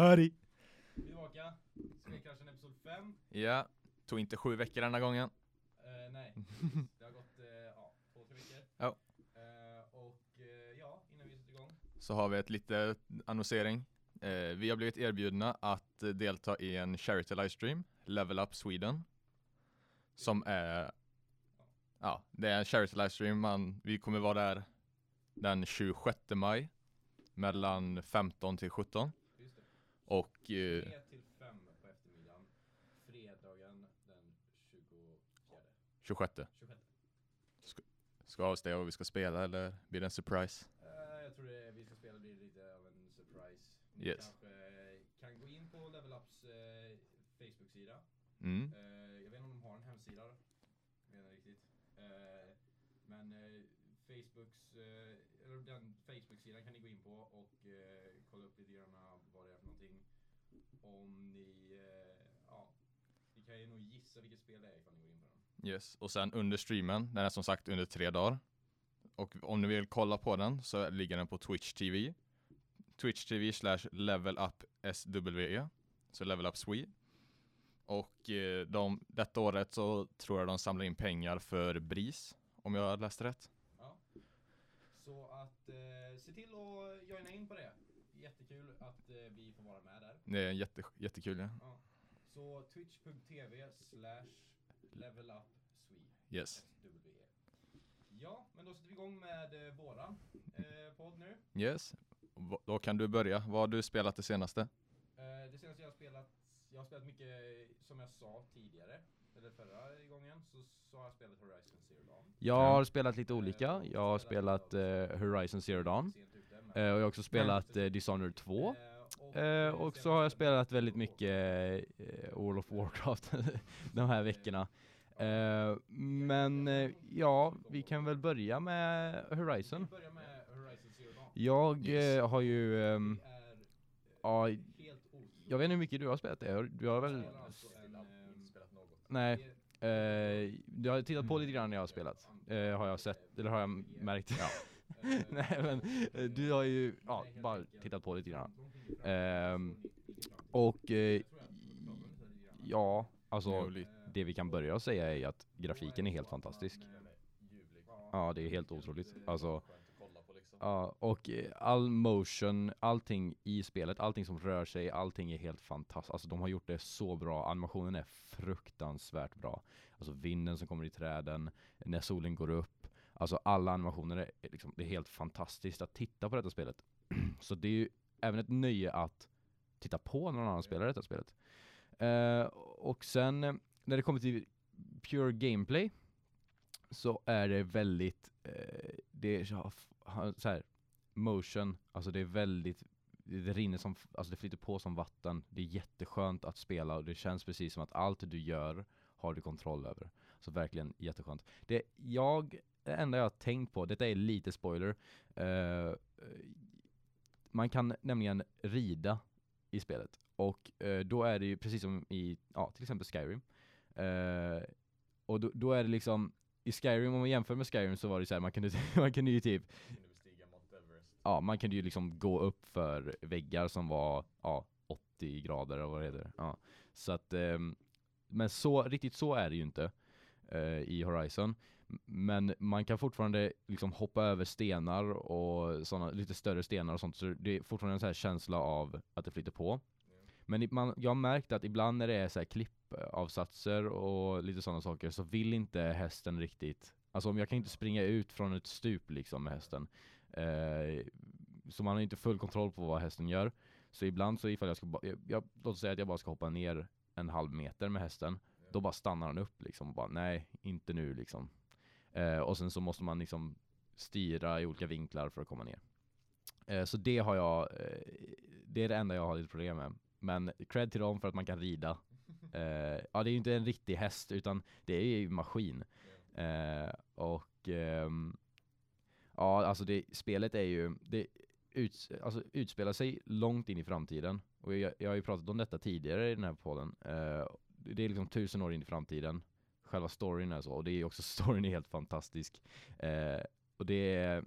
är tillbaka. Spelkraschen episod 5. Ja, tog inte sju veckor denna gången. Eh, nej, det har gått eh, ja, två, tre veckor. Ja. Eh, och ja, innan vi sätter igång. Så har vi ett lite annonsering. Vi har blivit erbjudna att delta i en charity livestream, Level Up Sweden. Som är, ja, det är en charity livestream. Man, vi kommer vara där den 26 maj mellan 15 till 17. Och eh, 3 till 5 på eftermiddagen. Fredagen den 24. 26 26. ska oss det och vi ska spela eller blir det en surprise? Eh, jag tror det, vi ska spela blir lite av en surprise. Ni Yes. kanske kan gå in på Level Ups eh, Facebook-sida. Mm. Eh, jag vet inte om de har en hemsida. Jag vet inte riktigt. Eh, men eh, Facebooks, eh, eller den Facebook-sidan kan ni gå in på och eh, kolla upp lite grann vad det är för någonting. Om ni, eh, ja, ni kan ju nog gissa vilket spel det är ifall ni går in på den. Yes, och sen under streamen, den är som sagt under tre dagar. Och om ni vill kolla på den så ligger den på Twitch TV. Twitch TV slash level up SWE. Så level up Swede. Och eh, de, detta året så tror jag de samlar in pengar för BRIS. Om jag har läst rätt. Ja. Så att eh, se till att joina in på det. Jättekul att eh, vi får vara med där. Det är jätte, jättekul ja. Ja. Så twitch.tv slash levelupswe. Yes. SWE. Ja, men då sätter vi igång med eh, våran eh, podd nu. Yes. Då kan du börja. Vad har du spelat det senaste? Eh, det senaste jag har spelat, jag har spelat mycket som jag sa tidigare, eller förra gången, så, så har jag spelat Horizon Zero Dawn. Jag har spelat lite olika. Jag har spelat eh, Horizon Zero Dawn. Sent Eh, och jag har också spelat eh, Dishonored 2. och, Eh, och så har jag spelat väldigt mycket eh, World of Warcraft de här veckorna. Eh, men eh, ja, vi kan väl börja med Horizon. Jag eh, har ju, är ja, jag vet inte hur mycket du har spelat det. Du har väl, nej, eh, du har tittat på lite grann när jag har spelat. Eh, har jag sett, eller har jag märkt? Nej men, eh, du har ju, ja, bara tittat på lite grann. Ehm, och eh, ja, alltså det vi kan börja säga är att grafiken är helt fantastisk. Ja, det är helt otroligt. Alltså, ja, och eh, all motion, allting i spelet, allting som rör sig, allting är helt fantastiskt. Alltså de har gjort det så bra. Animationen är fruktansvärt bra. Alltså vinden som kommer i träden, när solen går upp. Alltså alla animationer är liksom, det är helt fantastiskt att titta på detta spelet. Så det är ju även ett nöje att titta på när någon annan spelar detta spelet. Uh, och sen eh, när det kommer till pure gameplay så är det väldigt, uh, det är så, här, motion, alltså det är väldigt, det rinner som, alltså det flyter på som vatten. Det är jätteskönt att spela och det känns precis som att allt du gör har du kontroll över. Så verkligen jätteskönt. Det jag, enda jag har tänkt på, detta är lite spoiler, eh, man kan nämligen rida i spelet. Och eh, då är det ju precis som i, ja till exempel Skyrim. Eh, och då, då är det liksom, i Skyrim, om man jämför med Skyrim så var det så här, man kunde, man kunde ju typ Ja, man kunde ju liksom gå upp för väggar som var, ja, 80 grader eller vad det heter. Ja. Så att, ehm, men så, riktigt så är det ju inte eh, i Horizon. Men man kan fortfarande liksom hoppa över stenar och sådana, lite större stenar och sånt, så det är fortfarande en känsla av att det flyter på. Men man, jag har märkt att ibland när det är så här klippavsatser och lite sådana saker så vill inte hästen riktigt Alltså om jag kan inte springa ut från ett stup liksom med hästen eh, Så man har inte full kontroll på vad hästen gör. Så ibland så ifall jag ska, jag, jag, låt säga att jag bara ska hoppa ner en halv meter med hästen Då bara stannar han upp liksom och bara nej, inte nu liksom eh, Och sen så måste man liksom styra i olika vinklar för att komma ner eh, Så det har jag, eh, det är det enda jag har lite problem med Men cred till dem för att man kan rida eh, Ja det är ju inte en riktig häst utan det är ju maskin Eh, och ehm, ja, alltså det, spelet är ju, det ut, alltså utspelar sig långt in i framtiden. Och jag, jag har ju pratat om detta tidigare i den här podden. Eh, det är liksom tusen år in i framtiden. Själva storyn är så, och det är också storyn är helt fantastisk. Eh, och det är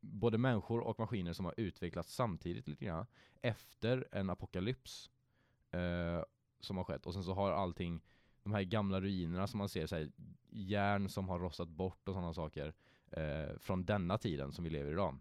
både människor och maskiner som har utvecklats samtidigt lite grann efter en apokalyps eh, som har skett. Och sen så har allting, de här gamla ruinerna som man ser, så här, järn som har rostat bort och sådana saker eh, från denna tiden som vi lever i idag.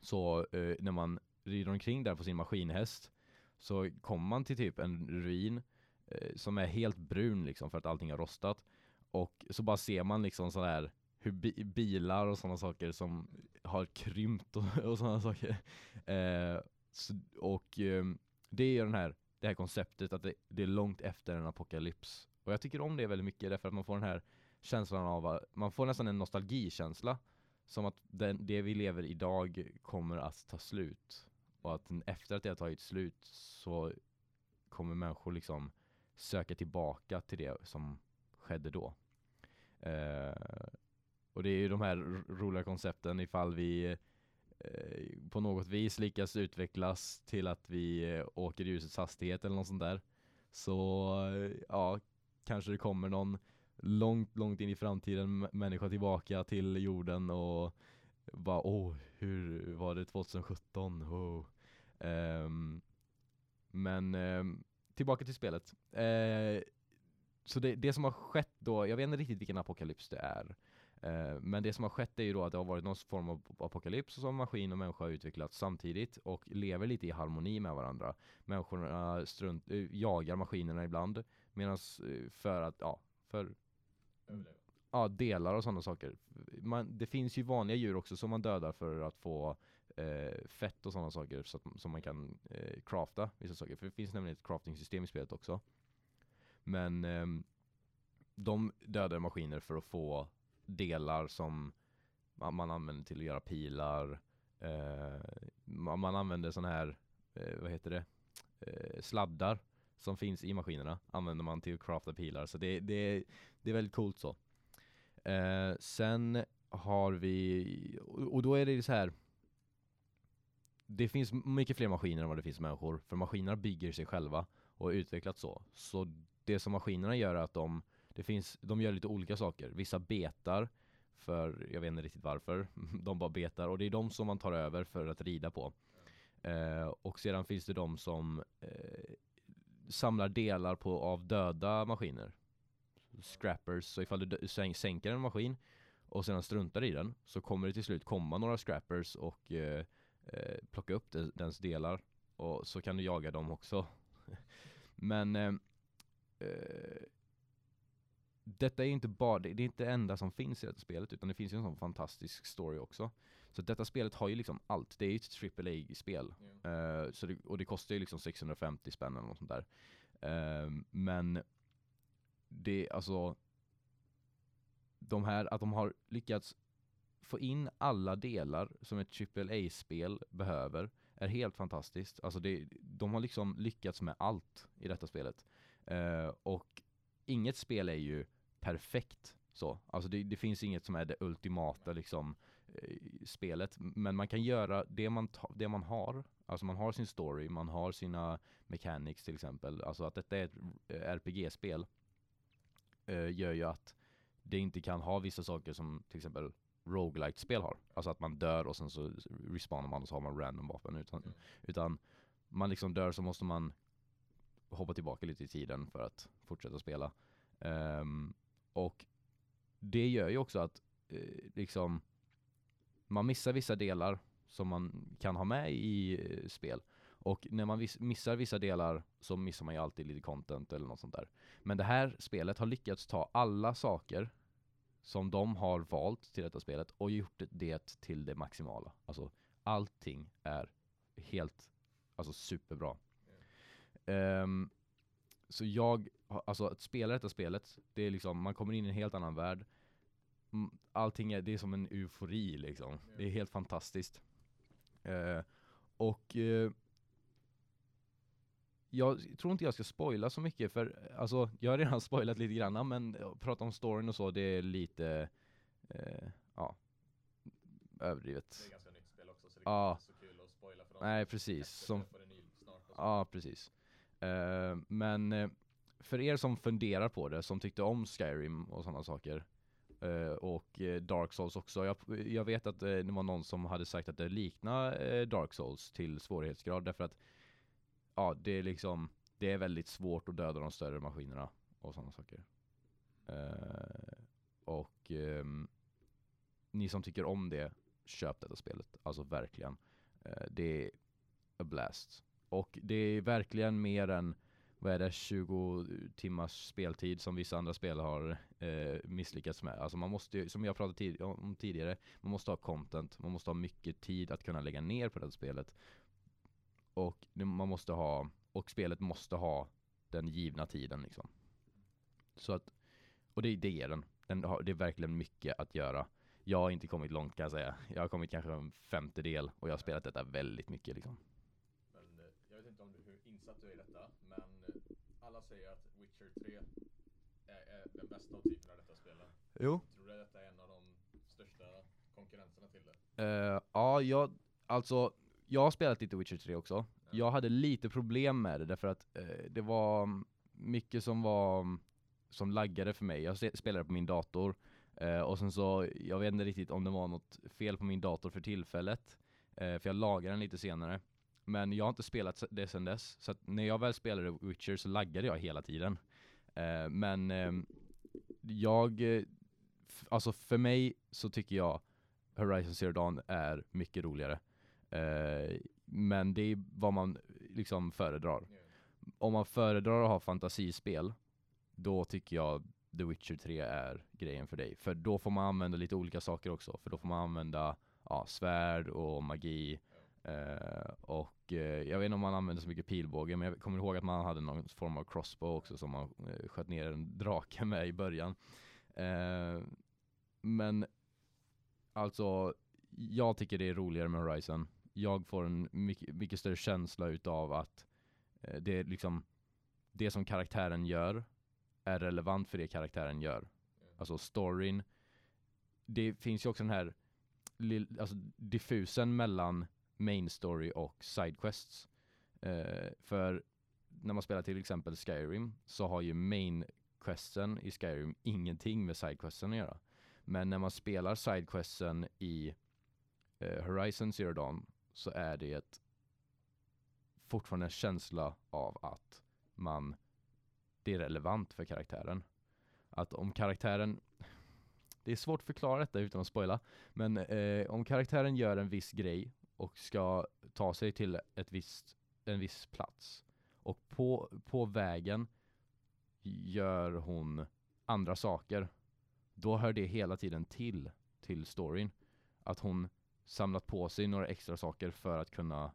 Så eh, när man rider omkring där på sin maskinhäst så kommer man till typ en ruin eh, Eh, som är helt brun liksom för att allting har rostat. Och så bara ser man liksom sådär hur bi bilar och sådana saker som har krympt och, och sådana saker. Eh, så, och eh, det är ju den här, det här konceptet att det, det, är långt efter en apokalyps. Och jag tycker om det väldigt mycket därför att man får den här känslan av, att man får nästan en nostalgikänsla. Som att den, det vi lever idag kommer att ta slut. Och att efter att det har tagit slut så kommer människor liksom söka tillbaka till det som skedde då. Eh, och det är ju de här roliga koncepten ifall vi eh, på något vis lyckas utvecklas till att vi eh, åker ljusets hastighet eller något sånt där. Så eh, ja, kanske det kommer någon långt, långt in i framtiden människa tillbaka till jorden och bara åh, hur var det 2017? Oh. Um, men um, tillbaka till spelet. Uh, så det, det som har skett då, jag vet inte riktigt vilken apokalyps det är. Uh, men det som har skett är ju då att det har varit någon form av apokalyps som maskin och människa har utvecklats samtidigt och lever lite i harmoni med varandra. Människorna strunt, uh, jagar maskinerna ibland medan för att, ja, för Överleva. Ja, delar och sådana saker. Man, det finns ju vanliga djur också som man dödar för att få eh, fett och sådana saker så att, som man kan eh, crafta vissa saker. För det finns nämligen ett crafting-system i spelet också. Men eh, de dödar maskiner för att få delar som man, man använder till att göra pilar. Eh, man, man, använder sådana här, eh, vad heter det, eh, sladdar som finns i maskinerna använder man till att crafta pilar. Så det, det, det är väldigt coolt så. Eh, sen har vi, och då är det så här det finns mycket fler maskiner än vad det finns människor, för maskinerna bygger sig själva och är utvecklat så. Så det som maskinerna gör är att de, det finns, de gör lite olika saker. Vissa betar, för jag vet inte riktigt varför, de bara betar och det är de som man tar över för att rida på. Eh, och sedan finns det de som eh, samlar delar på, av döda maskiner. Scrappers, så ifall du sänker en maskin och sedan struntar i den så kommer det till slut komma några scrappers och eh, eh, plocka upp det, dens delar och så kan du jaga dem också. Men eh, eh, detta är inte bara, det är inte det enda som finns i detta spelet utan det finns ju en sån fantastisk story också. Så detta spelet har ju liksom allt, det är ju ett AAA-spel. Yeah. Uh, så det, och det kostar ju liksom 650 spänn eller något sånt där. Uh, men det, alltså de här, att de har lyckats få in alla delar som ett AAA-spel behöver är helt fantastiskt. Alltså det, de har liksom lyckats med allt i detta spelet. Uh, och inget spel är ju perfekt så. Alltså det, det, finns inget som är det ultimata liksom eh, spelet. Men man kan göra det man, det man har. Alltså man har sin story, man har sina mechanics till exempel. Alltså att detta är ett RPG-spel eh, gör ju att det inte kan ha vissa saker som till exempel roguelite-spel har. Alltså att man dör och sen så respawnar man och så har man random vapen. Utan, mm. utan man liksom dör så måste man hoppa tillbaka lite i tiden för att fortsätta spela. Um, och det gör ju också att eh, liksom man missar vissa delar som man kan ha med i eh, spel. Och när man missar vissa delar så missar man ju alltid lite content eller något sånt där. Men det här spelet har lyckats ta alla saker som de har valt till detta spelet och gjort det till det maximala. Alltså allting är helt, alltså superbra. Yeah. Um, så jag, alltså att spela detta spelet, det är liksom, man kommer in i en helt annan värld. Allting är, det är som en eufori liksom. Yeah. Det är helt fantastiskt. Uh, och uh, jag tror inte jag ska spoila så mycket för alltså, jag har redan spoilat lite grann men prata om storyn och så, det är lite, uh, ja, överdrivet. Det är ganska nytt spel också så det är inte så kul att spoila för dem Nej precis. Som, ja precis. Uh, men uh, för er som funderar på det, som tyckte om Skyrim och sådana saker Eh, och eh, Dark Souls också. Jag, jag vet att eh, det var någon som hade sagt att det liknar eh, Dark Souls till svårighetsgrad därför att ja, det är liksom det är väldigt svårt att döda de större maskinerna och sådana saker. Eh, och eh, ni som tycker om det, köp detta spelet. Alltså verkligen. Eh, det är a blast. Och det är verkligen mer än vad är det, 20 timmars speltid som vissa andra spel har eh, misslyckats med. Alltså man måste ju, som jag pratade tid om tidigare, man måste ha content, man måste ha mycket tid att kunna lägga ner på det här spelet. Och man måste ha, och spelet måste ha den givna tiden liksom. Så att, och det, det ger den. den har, det är verkligen mycket att göra. Jag har inte kommit långt kan jag säga. Jag har kommit kanske en femtedel och jag har spelat detta väldigt mycket liksom. Men eh, jag vet inte om du, hur insatt du är i detta, men eh, alla säger att Witcher 3 är, är den bästa av typen av detta spelet. Jo. Tror du att detta är en av de största konkurrenterna till det? Uh, ja, jag, alltså, jag har spelat lite Witcher 3 också. Jag hade lite problem med det därför att uh, det var mycket som var som laggade för mig. Jag spelade på min dator uh, och sen så, jag vet inte riktigt om det var något fel på min dator för tillfället. för jag lagade den lite senare. Men jag har inte spelat det sen dess. Så när jag väl spelade Witcher så laggade jag hela tiden. men ehm, jag, alltså för mig så tycker jag Horizon Zero Dawn är mycket roligare. Eh, men det är vad man liksom föredrar. Yeah. Om man föredrar att ha fantasispel, då tycker jag The Witcher 3 är grejen för dig. För då får man använda lite olika saker också. För då får man använda ja, svärd och magi. Eh, och eh, jag vet inte om man använder så mycket pilbåge, men jag kommer ihåg att man hade någon form av crossbow också som man eh, sköt ner en drake med i början. Eh, men alltså, jag tycker det är roligare med Horizon. Jag får en mycket, mycket större känsla utav att eh, det är liksom det som karaktären gör är relevant för det karaktären gör. Alltså storyn. Det finns ju också den här alltså diffusen mellan main story och sidequests. Eh, för när man spelar till exempel Skyrim så har ju main questen i Skyrim ingenting med sidequesten att göra. Men när man spelar sidequesten i eh, Horizon Zero Dawn så är det ett fortfarande en känsla av att man det är relevant för karaktären. Att om karaktären det är svårt att förklara detta utan att spoila, men eh, om karaktären gör en viss grej och ska ta sig till ett visst, en viss plats och på, på vägen gör hon andra saker då hör det hela tiden till till storyn. Att hon samlat på sig några extra saker för att kunna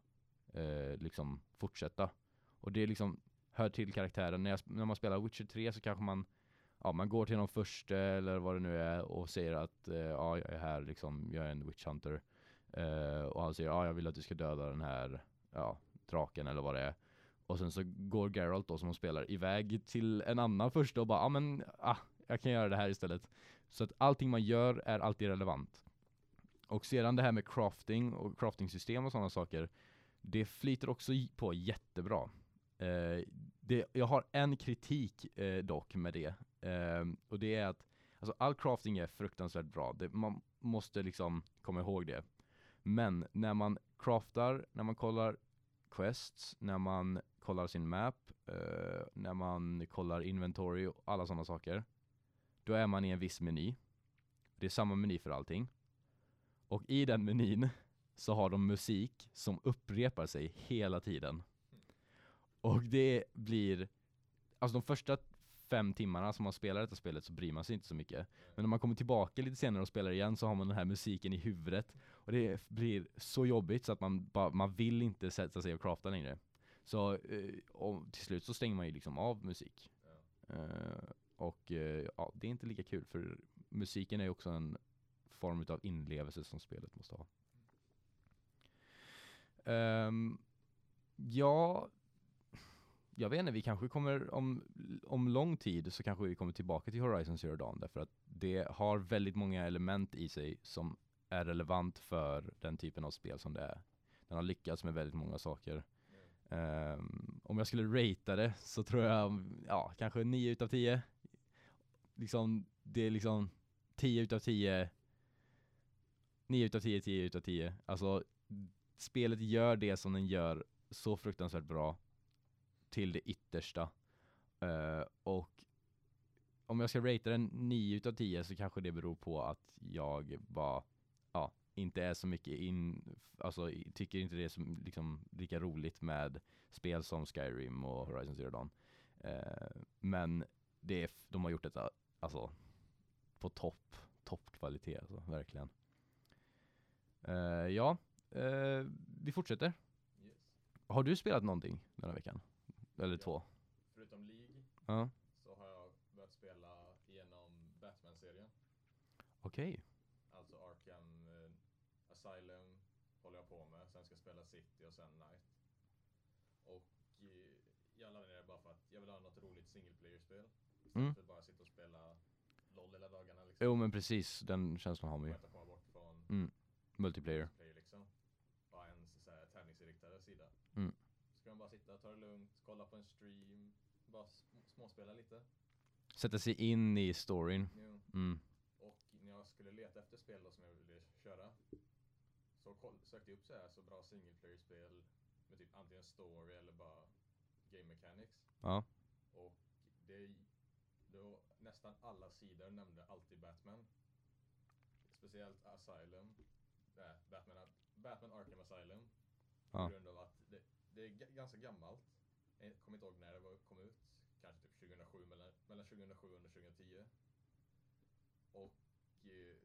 eh, liksom fortsätta. Och det liksom hör till karaktären. När, jag, när man spelar Witcher 3 så kanske man ja, man går till någon första eller vad det nu är och säger att eh, ja, jag är här liksom, jag är en witch hunter. Eh, och han säger ja, jag vill att du ska döda den här ja, draken eller vad det är. Och sen så går Geralt då som hon spelar iväg till en annan första och bara ja men ah, jag kan göra det här istället. Så att allting man gör är alltid relevant. Och sedan det här med crafting och crafting-system och sådana saker, det flyter också på jättebra. Eh, det, jag har en kritik eh, dock med det. Eh, och det är att alltså, all crafting är fruktansvärt bra. Det, man måste liksom komma ihåg det. Men när man craftar, när man kollar quests, när man kollar sin map, eh, när man kollar inventory och alla sådana saker då är man i en viss meny. Det är samma meny för allting. Och i den menyn så har de musik som upprepar sig hela tiden. Och det blir, alltså de första fem timmarna som man spelar detta spelet så bryr man sig inte så mycket. Men när man kommer tillbaka lite senare och spelar igen så har man den här musiken i huvudet. Och det blir så jobbigt så att man, bara, man vill inte sätta sig och crafta längre. Så eh, och till slut så stänger man ju liksom av musik. Ja. Uh, och eh, ja, det är inte lika kul för musiken är ju också en form av inlevelse som spelet måste ha. Um, ja, jag vet inte, vi kanske kommer om, om lång tid så kanske vi kommer tillbaka till Horizon Zero Dawn därför att det har väldigt många element i sig som är relevant för den typen av spel som det är. Den har lyckats med väldigt många saker. Um, om jag skulle ratea det så tror jag, ja, kanske 9 utav 10 liksom, det är liksom 10 utav 10 9 utav 10, 10 utav 10 Alltså spelet gör det som den gör så fruktansvärt bra till det yttersta Uh, och om jag ska ratea den 9 utav 10 så kanske det beror på att jag bara ja, inte är så mycket in, alltså tycker inte det är så, liksom, lika roligt med spel som Skyrim och Horizon Zero Dawn. Uh, men det är, de har gjort detta alltså på topp, toppkvalitet alltså, verkligen. Eh, ja, eh, vi fortsätter. Yes. Har du spelat någonting den här veckan? Eller Ja. två? Förutom League Ja. så har jag börjat spela igenom Batman-serien. Okej. Alltså Arkham eh, Asylum håller jag på med. Sen ska jag spela City och sen Night. Och jag laddade ner bara för att jag vill ha något roligt single player-spel. Istället Mm. för att bara sitta och spela LOL hela dagarna liksom. Jo men precis, den känslan har man ju. Att komma bort från Mm. Multiplayer. multiplayer liksom. Bara en så här tävlingsinriktad sida. Mm. Så kan man bara sitta, ta det lugnt, kolla på en stream, bara sm- småspela lite. Sätta sig in i storyn. Jo. Mm. Och när jag skulle leta efter spel då som jag ville köra så sökte jag upp så här så bra single player-spel med typ antingen story eller bara game mechanics. Ja. Och det, då, nästan alla sidor nämnde alltid Batman. Speciellt Asylum. Nej, Batman, Batman Arkham Asylum. Ja. På grund av att det, det är ga- ganska gammalt. Jag kommer inte ihåg när det var, kom ut. Kanske typ 2007, mellan, mellan 2007 och 2010. Och eh,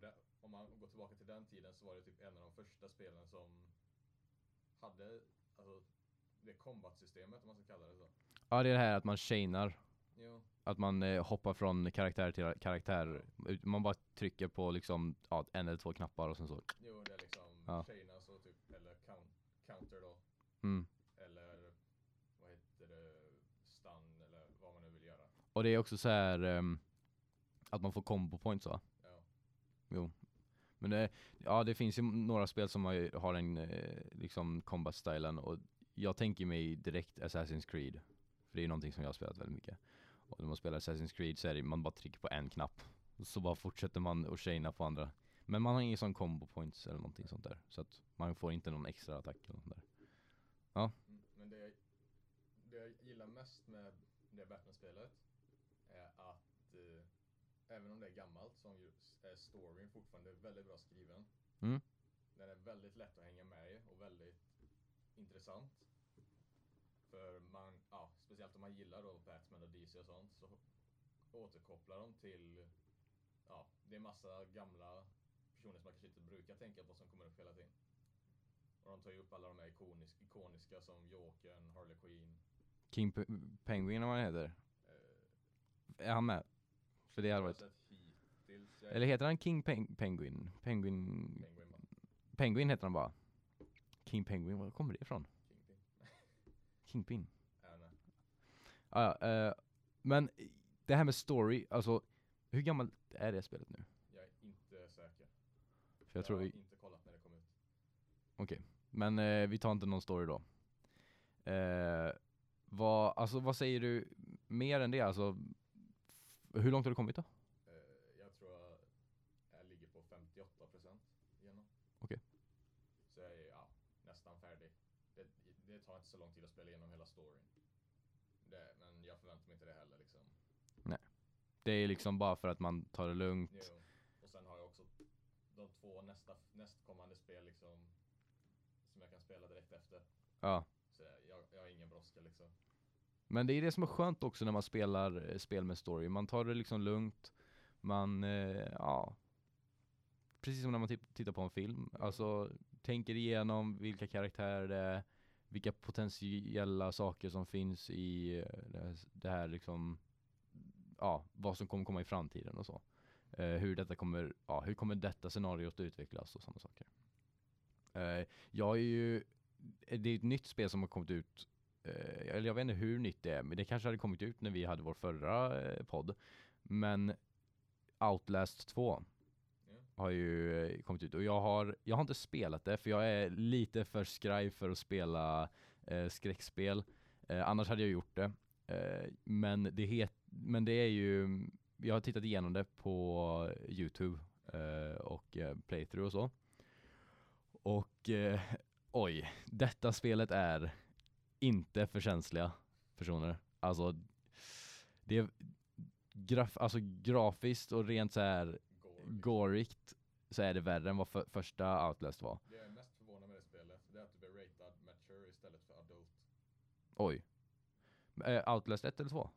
det, om man går tillbaka till den tiden så var det typ en av de första spelen som hade alltså, det combat-systemet om man ska kalla det så. Ja det är det här att man chainar. Jo, Att man eh, hoppar från karaktär till karaktär. Man bara trycker på liksom ja, en eller två knappar och sen så. jo det är liksom Ja. tjejerna så typ, eller count, counter då. Mm. Eller vad heter det, stun eller vad man nu vill göra. Och det är också så här ehm, att man får combo points va? Ja. Jo. Men det, ja det finns ju några spel som har, har en eh, liksom combat-stylen och jag tänker mig direkt Assassin's Creed. För det är någonting som jag har spelat väldigt mycket. Och när man spelar Assassin's Creed så är det, man bara trycker på en knapp. Så bara fortsätter man att chaina på andra. Men man har ingen sån combo points eller någonting sånt där. Så att man får inte någon extra attack eller något där. Mm, Men det jag, det jag gillar mest med det Batman-spelet är att eh, även om det är gammalt så är storyn fortfarande väldigt bra skriven. Mm. Den är väldigt lätt att hänga med i och väldigt intressant. För man, ja, speciellt om man gillar då Batman och DC och sånt så återkopplar de till, ja, det är massa gamla personer som man kanske inte brukar tänka på som kommer upp hela tiden. Och de tar ju upp alla de här ikonisk, ikoniska som Jokern, Harley Quinn. King P- Penguin vad han heter. Eh, Är han med? För det hade varit... sett hittills. Jag Eller heter han King Peng- Penguin? Penguin... Penguin bara. Penguin heter han bara. King Penguin, var kommer det ifrån? Kingpin. Kingpin. Ja. Ah, eh, men det här med story, alltså hur gammalt är det spelet nu? Jag är inte säker. För jag tror har vi, inte kollat när det kom ut. okej. Men eh, vi tar inte någon story då. Eh, vad, alltså vad säger du mer än det? Alltså, hur långt har du kommit då? Eh, jag tror jag, jag ligger på 58% igenom. Okej. Så jag är ja, nästan färdig. Det, det tar inte så lång tid att spela igenom hela storyn. Det, men jag förväntar mig inte det heller liksom. Det är liksom bara för att man tar det lugnt. Jo. Och sen har jag också de två nästa, nästkommande spel liksom som jag kan spela direkt efter. Ja. Så jag, jag har ingen brådska liksom. Men det är det som är skönt också när man spelar eh, spel med story. Man tar det liksom lugnt. Man, eh, ja. Precis som när man ti- tittar på en film. Alltså, tänker igenom vilka karaktärer det är. Vilka potentiella saker som finns i eh, det här, det här liksom, ja, vad som kommer komma i framtiden och så. Eh, hur detta kommer, ja, hur kommer detta scenariot utvecklas och sådana saker. Eh, jag är ju, det är ett nytt spel som har kommit ut eh, eller jag vet inte hur nytt det är, men det kanske hade kommit ut när vi hade vår förra eh, podd. Men Outlast 2 Ja. har ju eh, kommit ut och jag har, jag har inte spelat det för jag är lite för skraj för att spela eh, skräckspel. Eh, annars hade jag gjort det. Eh, men, det het, men det är ju, jag har tittat igenom det på Youtube eh, och eh, playthrough och så. Och eh, oj, detta spelet är inte för känsliga personer. Alltså, det är graf, alltså grafiskt och rent så här gorigt så är det värre än vad för, första Outlast var. Det jag är mest förvånad med det spelet, det är att det blir ratad mature istället för adult. Oj. Eh, Outlast 1 eller 2?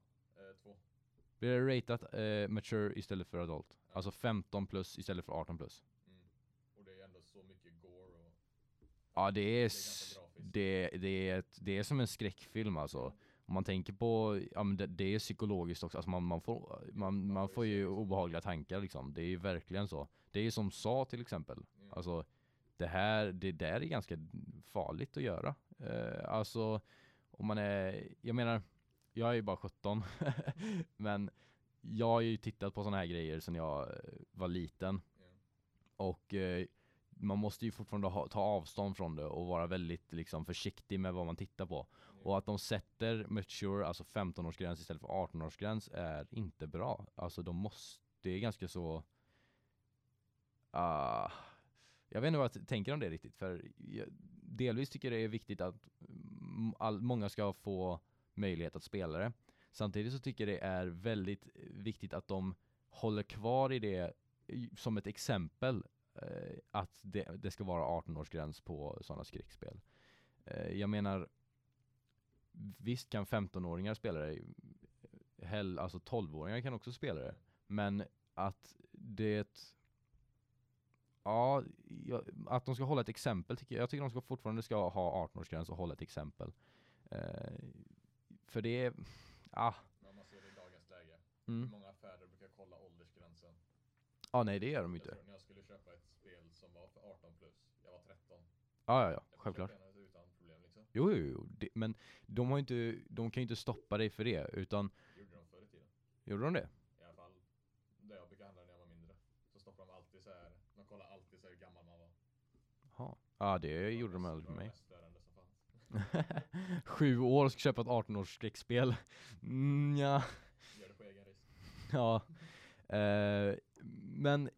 Blir det ratat eh, mature istället för adult? Alltså 15 plus istället för 18 plus? Mm. Och det är ändå så mycket gore och Ja det är, det är det, det, är ett, det är som en skräckfilm alltså. Om man tänker på, ja men det, det är psykologiskt också, alltså man, man, får, man, man får ju obehagliga tankar liksom. Det är ju verkligen så. Det är ju som sa till exempel. Mm. Alltså det här, det där är ganska farligt att göra. Eh, alltså om man är, jag menar, jag är ju bara 17 men jag har ju tittat på sådana här grejer sedan jag eh, var liten. Ja. Och eh, man måste ju fortfarande ha, ta avstånd från det och vara väldigt liksom, försiktig med vad man tittar på. Och att de sätter mature, alltså 15-årsgräns istället för 18-årsgräns är inte bra. Alltså de måste, det är ganska så ah, jag vet inte vad jag tänker om det riktigt, för jag, delvis tycker jag det är viktigt att all, många ska få möjlighet att spela det. Samtidigt så tycker jag det är väldigt viktigt att de håller kvar i det som ett exempel eh, att det, det ska vara 18-årsgräns på sådana skräckspel. Eh, jag menar, visst kan 15-åringar spela det, hell, alltså 12-åringar kan också spela det, men att det Ja, ja, att de ska hålla ett exempel tycker jag. Jag tycker de ska fortfarande ska ha 18-årsgräns och hålla ett exempel. Eh, för det är, ah, Men om man ser det i dagens läge. mm. Hur många affärer brukar kolla åldersgränsen? ah, nej det gör de Jag inte. tror när jag skulle köpa ett spel som var för 18 plus, jag var 13. Ja, ja, ja, Jag fick självklart. utan problem liksom. Jo, jo, jo. Det, men de har inte, de kan ju inte stoppa dig för det, utan, gjorde de förr i tiden. gjorde de det? I alla fall där jag brukade handla när jag var mindre. Så stoppade de alltid så här. de kollade alltid så hur gammal man var. Ja, ah, det var gjorde de aldrig med mig. mest. Sju år och ska köpa ett 18-års skräckspel. Mm, ja. Gör det på egen risk. Ja, eh, men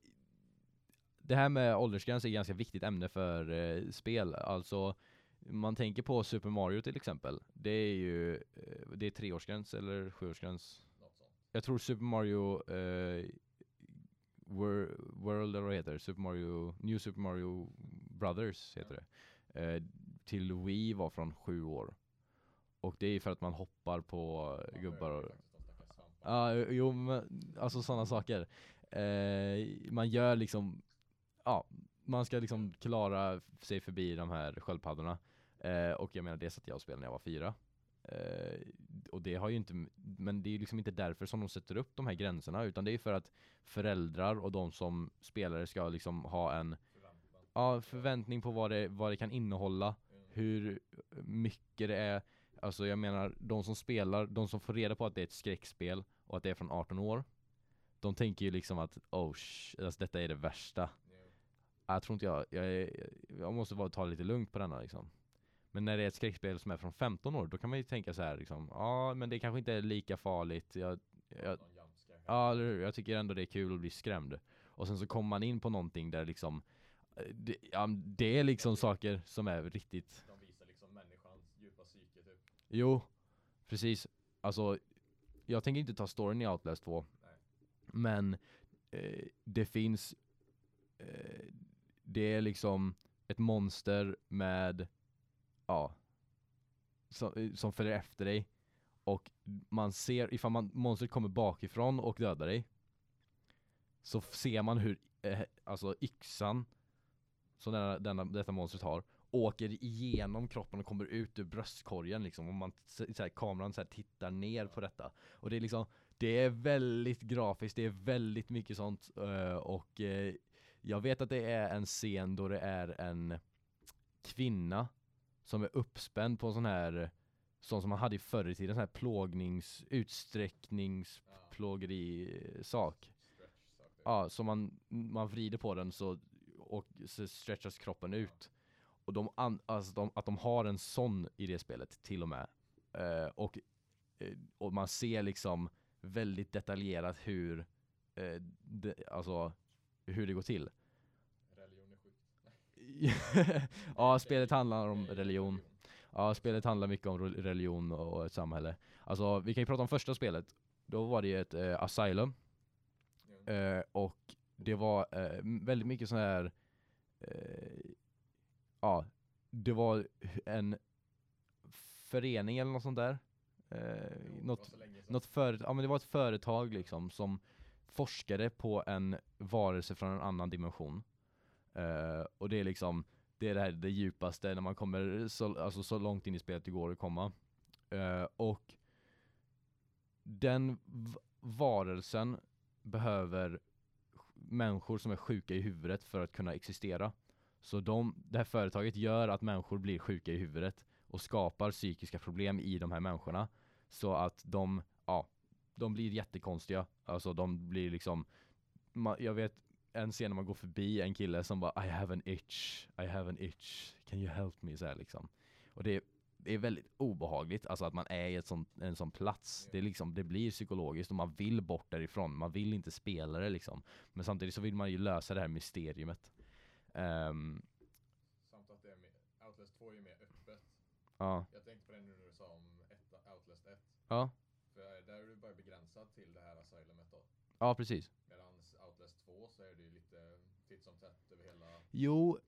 det här med åldersgräns är ett ganska viktigt ämne för eh, spel. Alltså, man tänker på Super Mario till exempel. Det är ju, eh, det är treårsgräns eller sjuårsgräns. Jag tror Super Mario eh, Wor- World eller vad heter det? Super Mario, New Super Mario Brothers heter det. Eh, till Wii var från sju år. Och det är för att man hoppar på Man gubbar och ju. Ja, jo men alltså sådana saker. Eh, man gör liksom, ja, man ska liksom klara sig förbi de här sköldpaddorna. Eh, och jag menar det satt jag och spelade när jag var fyra. Eh, och det har ju inte, men det är liksom inte därför som de sätter upp de här gränserna utan det är för att föräldrar och de som spelare ska liksom ha en ja, förväntning på vad det, vad det kan innehålla. Hur mycket det är Alltså jag menar, de som spelar, de som får reda på att det är ett skräckspel och att det är från 18 år De tänker ju liksom att oh sh, alltså detta är det värsta Jo. Jag tror inte jag, jag, är, jag måste bara ta det lite lugnt på denna liksom Men när det är ett skräckspel som är från 15 år, då kan man ju tänka så här liksom Ja men det kanske inte är lika farligt jag, jag. Ja, eller hur? Jag tycker ändå det är kul att bli skrämd. Och sen så kommer man in på någonting där liksom det, ja, det är liksom saker som är riktigt De visar liksom människans djupa psyke typ. Jo, precis. Alltså, jag tänker inte ta storyn i Outlast 2. Nej. Men eh, det finns eh, Det är liksom ett monster med Ja Som, eh, som följer efter dig Och man ser, ifall man, monstret kommer bakifrån och dödar dig Så ser man hur eh, Alltså yxan Som denna, denna, detta monstret har åker igenom kroppen och kommer ut ur bröstkorgen liksom och man, så här, kameran så här, tittar ner på detta och det är liksom det är väldigt grafiskt, det är väldigt mycket sånt eh, och eh, jag vet att det är en scen då det är en kvinna som är uppspänd på en sån här sån som man hade i förr i tiden, sån här plågnings, utsträckningsplågeri sak saker. Ja, så man, man vrider på den så, och så stretchas kroppen ut. Och de, an, alltså de, att de har en sån i det spelet till och med. Eh, och, eh, och man ser liksom väldigt detaljerat hur eh, det, alltså hur det går till. Religion är sjukt. ja, spelet handlar om religion. Ja, spelet handlar mycket om re- religion och, ett samhälle. Alltså, vi kan ju prata om första spelet. Då var det ju ett eh, asylum. Ja. Eh, och det var eh, väldigt mycket sån här Ja, det var en förening eller något sånt där. Eh, Jo, något något företag, ja men det var ett företag liksom som forskade på en varelse från en annan dimension. Eh, och det är liksom, det är det här det djupaste när man kommer så, alltså så långt in i spelet det går att komma. Eh, och den varelsen behöver människor som är sjuka i huvudet för att kunna existera. Så de, det här företaget gör att människor blir sjuka i huvudet och skapar psykiska problem i de här människorna. Så att de, ja, de blir jättekonstiga. Alltså de blir liksom, man, jag vet en scen när man går förbi en kille som bara I have an itch, I have an itch, can you help me? Så här liksom. Och det, det är väldigt obehagligt, alltså att man är i ett sånt, en sån plats. Det, liksom, det blir psykologiskt och man vill bort därifrån, man vill inte spela det liksom. Men samtidigt så vill man ju lösa det här mysteriumet. Ehm, Samt att det är mer, Outlast 2 är ju mer öppet. ja, Jag tänkte på det nu när du sa om ett, Outlast 1. ja, För där är du bara begränsad till det här asylumet då. ja precis. Medan Outlast 2 så är det ju lite titt som tätt över hela Jo,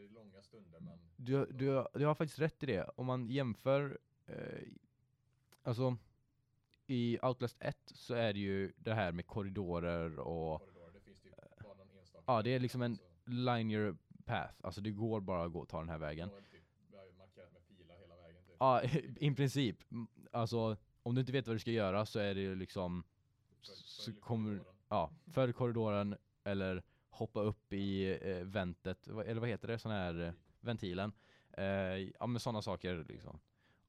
Alltså inte långa stunder men Du, du, du har faktiskt rätt i det. Om man jämför, eh, alltså i Outlast 1 så är det ju det här med korridorer och korridorer, det finns typ bara någon enstaka. Ja, det är liksom en- Så, linear path. Alltså det går bara att gå, ta den här vägen. typ markerat med pilar hela vägen typ. Ja, i princip. Alltså om du inte vet vad du ska göra så är det ju liksom, Följ- så följ kommer, ja, följ korridoren eller hoppa upp i eh, väntet, eller vad heter det, sån här eh, ventilen. Eh, ja men sådana saker liksom.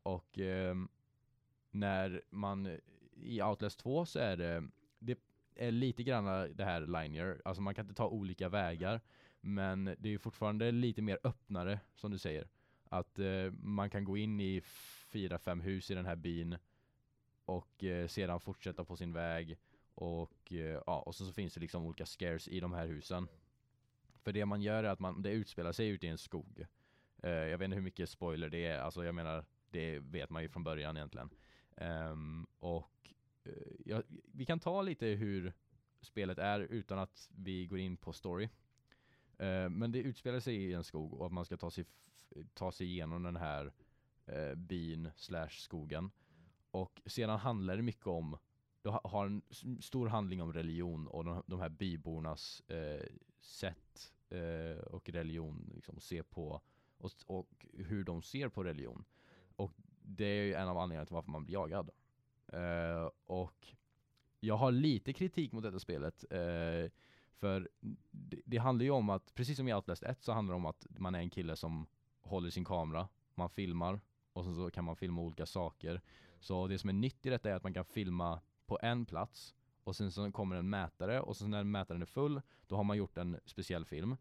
Och ehm, när man i Outlast 2 så är det, det är lite grann det här linear, alltså man kan inte ta olika vägar. Men det är fortfarande lite mer öppnare som du säger. Att eh, man kan gå in i fyra, fem hus i den här byn och eh, sedan fortsätta på sin väg. Och, eh, ja, och så, så finns det liksom olika scares i de här husen. För det man gör är att man, det utspelar sig ute i en skog. Uh, jag vet inte hur mycket spoiler det är, alltså jag menar, det vet man ju från början egentligen. Um, och eh, uh, ja, vi kan ta lite hur spelet är utan att vi går in på story. Uh, men det utspelar sig i en skog och att man ska ta sig, ta sig igenom den här byn slash skogen. Och sedan handlar det mycket om, du har en stor handling om religion och de, de här bybornas eh, sätt eh, och religion, liksom, se på och, och hur de ser på religion. Och det är ju en av anledningarna till varför man blir jagad. Eh, och jag har lite kritik mot detta spelet. Eh, för det, det handlar ju om att, precis som i Outlast 1 så handlar det om att man är en kille som håller sin kamera, man filmar och sen så kan man filma olika saker. Så det som är nytt i detta är att man kan filma på en plats och sen så kommer en mätare och sen när mätaren är full då har man gjort en speciell film.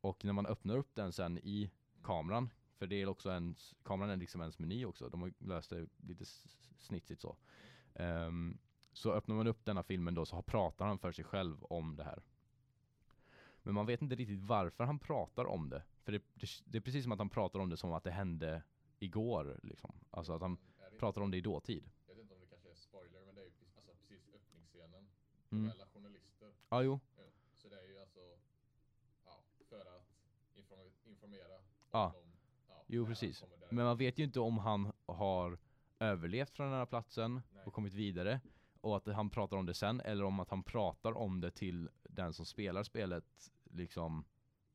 Och när man öppnar upp den sen i kameran, för det är också en, kameran är liksom ens meny också, de har löst det lite snitsigt så. Um, så öppnar man upp denna filmen då så pratar han för sig själv om det här. Men man vet inte riktigt varför han pratar om det. För det, det, det är precis som att han pratar om det som att det hände igår liksom. Alltså att han pratar om det i dåtid. Jag vet inte om det kanske är spoiler men det är ju precis, alltså precis öppningsscenen. Mm. Journalister. Ja, jo. Ja, Så det är ju alltså ja, för att informera, informera om Ja. dem. Ja, Jo, precis. Men man vet ju inte om han har överlevt från den här platsen Nej. och kommit vidare och att han pratar om det sen eller om att han pratar om det till den som spelar spelet liksom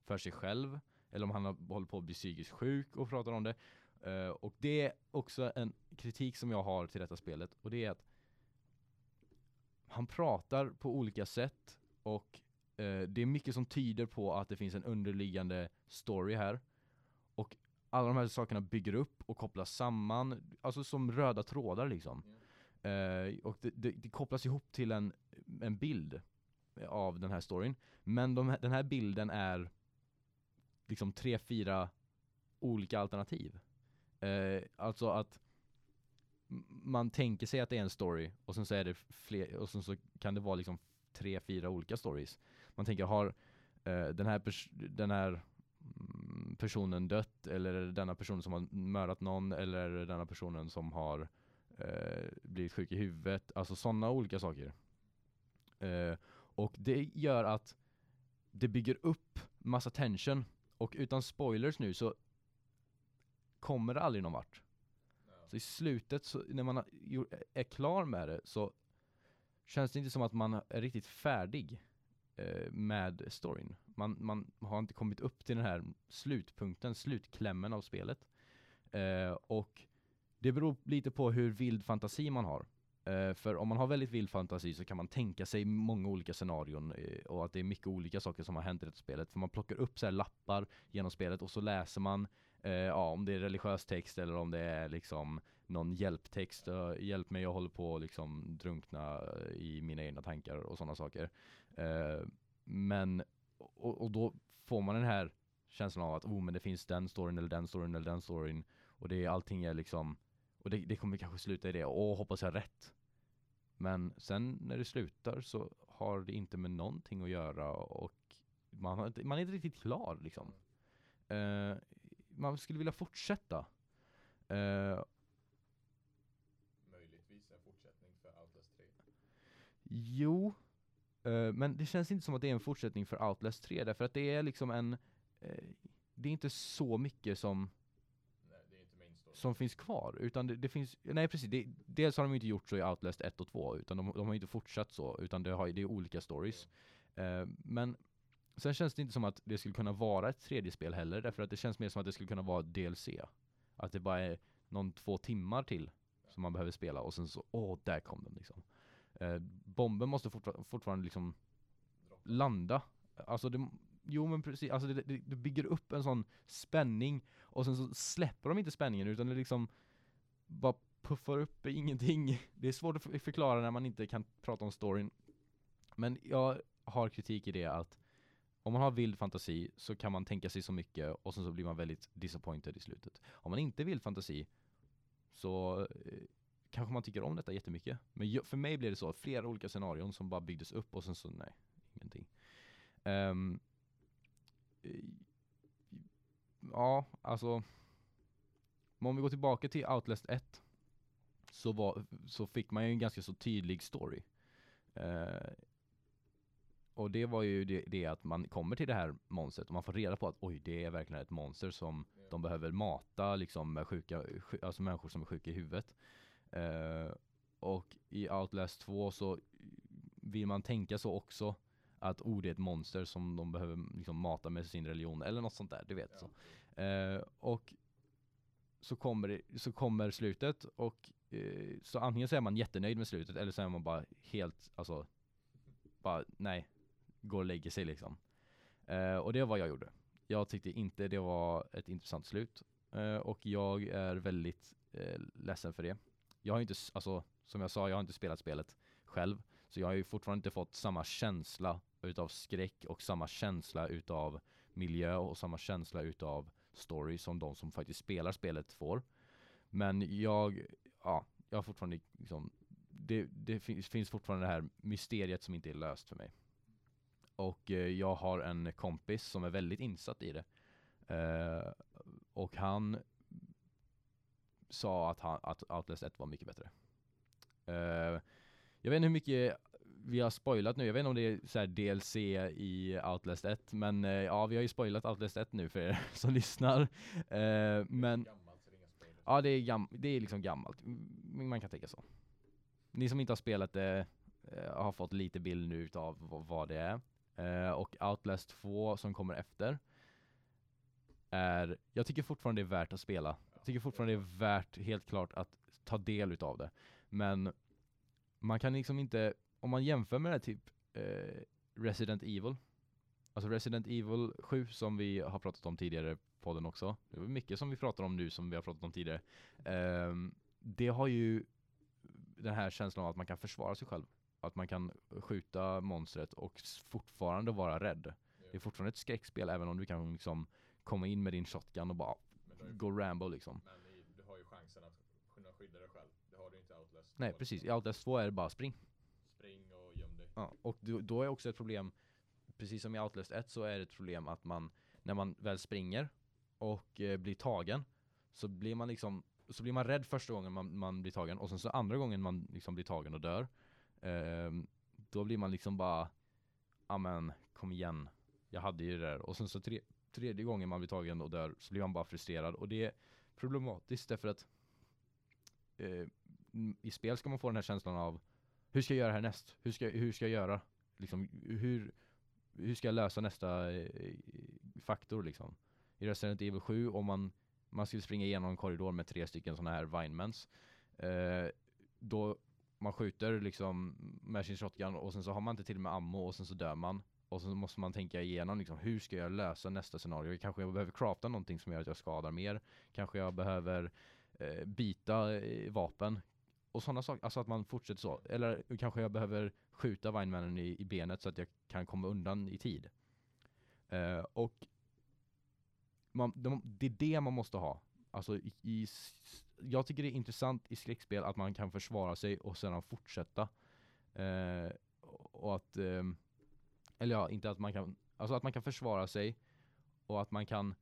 för sig själv eller om han har, håller på att bli psykiskt sjuk och pratar om det. Eh, och det är också en kritik som jag har till detta spelet och det är att han pratar på olika sätt och eh, det är mycket som tyder på att det finns en underliggande story här. Och alla de här sakerna bygger upp och kopplas samman, alltså som röda trådar liksom. Eh, och det, det, det kopplas ihop till en, en bild av den här storyn. Men de, den här bilden är liksom tre, fyra olika alternativ. Eh, alltså att man tänker sig att det är en story och sen så är det fler, och sen så kan det vara liksom tre, fyra olika stories. Man tänker, har eh, den här, pers- den här mm, personen dött eller är det denna personen som har mördat någon eller är det denna personen som har eh, blivit sjuk i huvudet? Alltså sådana olika saker. Eh, och det gör att det bygger upp massa tension och utan spoilers nu så kommer det aldrig någon vart. Så i slutet, så, när man har, är klar med det, så känns det inte som att man är riktigt färdig eh, med storyn. Man, man har inte kommit upp till den här slutpunkten, slutklämmen av spelet. Eh, och det beror lite på hur vild fantasi man har. Eh, för om man har väldigt vild fantasi så kan man tänka sig många olika scenarion eh, och att det är mycket olika saker som har hänt i det spelet. För man plockar upp så här lappar genom spelet och så läser man eh, ja, om det är religiös text eller om det är liksom någon hjälptext. eh, hjälp mig, jag håller på att liksom drunkna eh, i mina egna tankar och sådana saker. Eh, men, och, och då får man den här känslan av att oh, men det finns den storyn eller den storyn eller den storyn och det, allting är liksom och det, det kommer kanske sluta i det, åh hoppas jag har rätt. Men sen när det slutar så har det inte med någonting att göra och man, man är inte riktigt klar liksom. Eh, man skulle vilja fortsätta. Eh, Möjligtvis en fortsättning för Outlast 3. jo, eh, men det känns inte som att det är en fortsättning för Outlast 3 därför att det är liksom en eh, det är inte så mycket som som finns kvar. Utan det, det finns, nej precis, det, dels har de inte gjort så i Outlast 1 och 2, utan de, de har inte fortsatt så, utan det, har, det är olika stories. Eh, men sen känns det inte som att det skulle kunna vara ett tredje spel heller, därför att det känns mer som att det skulle kunna vara DLC. Att det bara är någon två timmar till som man behöver spela och sen så, åh, där kom den liksom. Eh, bomben måste fortfar- fortfarande liksom landa. Alltså det, jo men precis, alltså det, det, det bygger upp en sån spänning och sen så släpper de inte spänningen utan det liksom bara puffar upp ingenting. Det är svårt att förklara när man inte kan prata om storyn. Men jag har kritik i det att om man har vild fantasi så kan man tänka sig så mycket och sen så blir man väldigt disappointed i slutet. Om man inte vill fantasi så eh, kanske man tycker om detta jättemycket. Men jag, för mig blev det så, flera olika scenarion som bara byggdes upp och sen så nej, ingenting. Um, ja, alltså men om vi går tillbaka till Outlast 1 så, var, så fick man ju en ganska så tydlig story. Uh, och det var ju det, det att man kommer till det här monstret och man får reda på att oj, det är verkligen ett monster som de behöver mata liksom med sjuka, sju, alltså människor som är sjuka i huvudet. Eh, och i Outlast 2 så vill man tänka så också att oh, det är ett monster som de behöver liksom mata med sin religion eller något sånt där, du vet. Så. Eh, och så kommer, så kommer slutet och eh, så antingen så är man jättenöjd med slutet eller så är man bara helt, alltså, bara nej, går och lägger sig liksom. Eh, och det var vad jag gjorde. Jag tyckte inte det var ett intressant slut eh, och jag är väldigt eh, ledsen för det. Jag har inte, alltså som jag sa, jag har inte spelat spelet själv, så jag har ju fortfarande inte fått samma känsla utav skräck och samma känsla utav miljö och samma känsla utav story som de som faktiskt spelar spelet får. Men jag, ja, jag har fortfarande liksom, det, det finns, finns fortfarande det här mysteriet som inte är löst för mig. Och eh, jag har en kompis som är väldigt insatt i det. Eh, och han sa att, han, att Outlast 1 var mycket bättre. Eh, jag vet inte hur mycket vi har spoilat nu, jag vet inte om det är så DLC i Outlast 1, men ja, vi har ju spoilat Outlast 1 nu för er som lyssnar. Men ja, det är, gam- det är liksom gammalt, Mm, man kan tänka så. Ni som inte har spelat det har fått lite bild nu utav v- vad det är. Eh, och Outlast 2 som kommer efter är, jag tycker fortfarande det är värt att spela. Jag tycker fortfarande det är värt, helt klart, att ta del utav det. Men man kan liksom inte, om man jämför med det här typ eh, Resident Evil. Alltså Resident Evil 7 som vi har pratat om tidigare i podden också. Det är mycket som vi pratar om nu som vi har pratat om tidigare. Ehm, det har ju den här känslan av att man kan försvara sig själv. Att man kan skjuta monstret och fortfarande vara rädd. Det är fortfarande ett skräckspel även om du kan liksom komma in med din shotgun och bara gå Rambo liksom. men du har ju chansen att kunna skydda dig själv. Det har du inte i Outlast. Nej precis, i. Outlast 2 är det bara spring. Spring och göm dig. Ja, och då, är också ett problem, precis som i Outlast 1 så är det ett problem att man, när man väl springer och eh, blir tagen, så blir man liksom, så blir man rädd första gången man, man blir tagen, och sen så andra gången man liksom blir tagen och dör, Ehm, då blir man liksom bara, ja men kom igen, jag hade ju det där, och sen så tre, tredje gången man blir tagen och dör, så blir man bara frustrerad, och det är problematiskt därför att eh, i spel ska man få den här känslan av hur ska jag göra härnäst? Hur ska, hur ska jag göra? Liksom, hur, hur ska jag lösa nästa eh, faktor liksom? I Resident Evil 7, om man, man skulle springa igenom en korridor med tre stycken sådana här Vinemans, eh, då man skjuter liksom med sin shotgun och sen så har man inte till med ammo och sen så dör man. Och så måste man tänka igenom liksom, hur ska jag lösa nästa scenario? Kanske jag behöver crafta någonting som gör att jag skadar mer. Kanske jag behöver eh, byta eh, vapen och sådana saker, alltså att man fortsätter så. Eller kanske jag behöver skjuta Vinemannen i, i benet så att jag kan komma undan i tid. Eh, och man, de, det är det man måste ha. Alltså i, i, jag tycker det är intressant i skräckspel att man kan försvara sig och sedan fortsätta. Eh, och att, ehm, eller ja, inte att man kan, alltså att man kan försvara sig och att man kan